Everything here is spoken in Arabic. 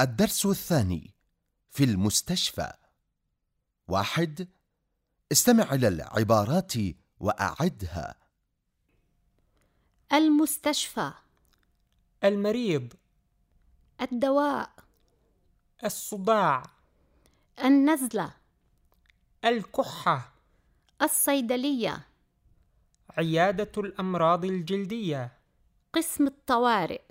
الدرس الثاني في المستشفى. واحد استمع إلى العبارات وأعدها. المستشفى. المريض. الدواء. الصداع النزلة. الكحة. الصيدلية. عيادة الأمراض الجلدية. قسم الطوارئ.